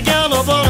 the gal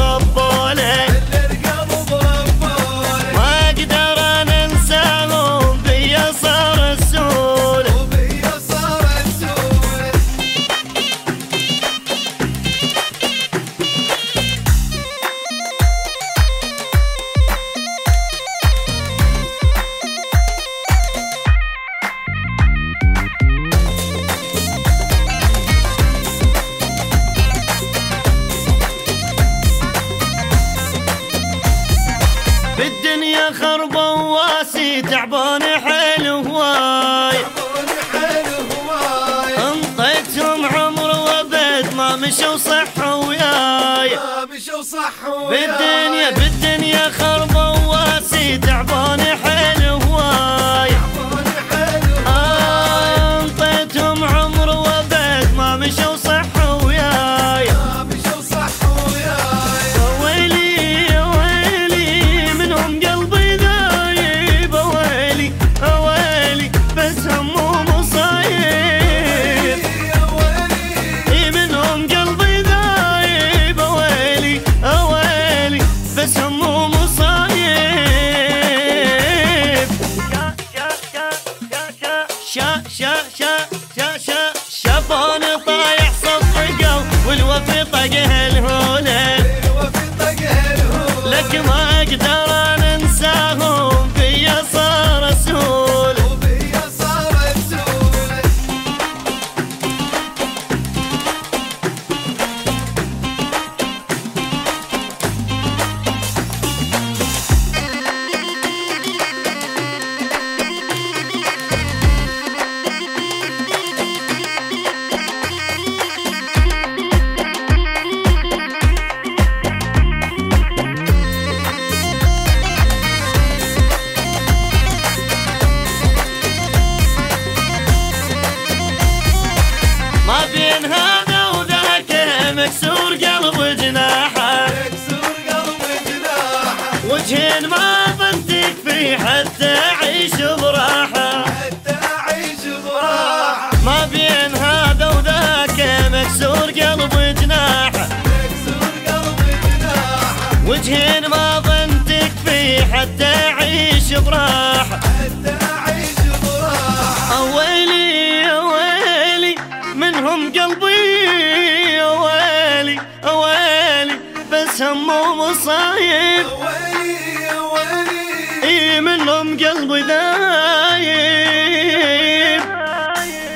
تعبان حيل هواي. أنطيتهم عمر وبد ما مشوا صح وياي. ما مشوا صح وياي. بالدنيا بالدنيا. شا شا شا شا. شا شافون طايح صفقوا والوفي طقه الهونة. طقه لك ما أقدر وجهين ما بنتك فيه حتى أعيش براحة. حتى أعيش براحة. ما بين هذا وذاك مكسور قلب جناحه يكسر قلب جناحه وجهين ما بنتك فيه حتى أعيش براحه حتى أعيش براحه ويلي يا ويلي منهم قلبي يا ويلي يا ويلي بس همهم مصايب اي منهم قلبي ذايب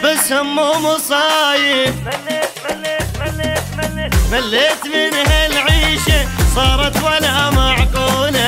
بس همهم مصايب مليت من هالعيشة صارت ولا معقولة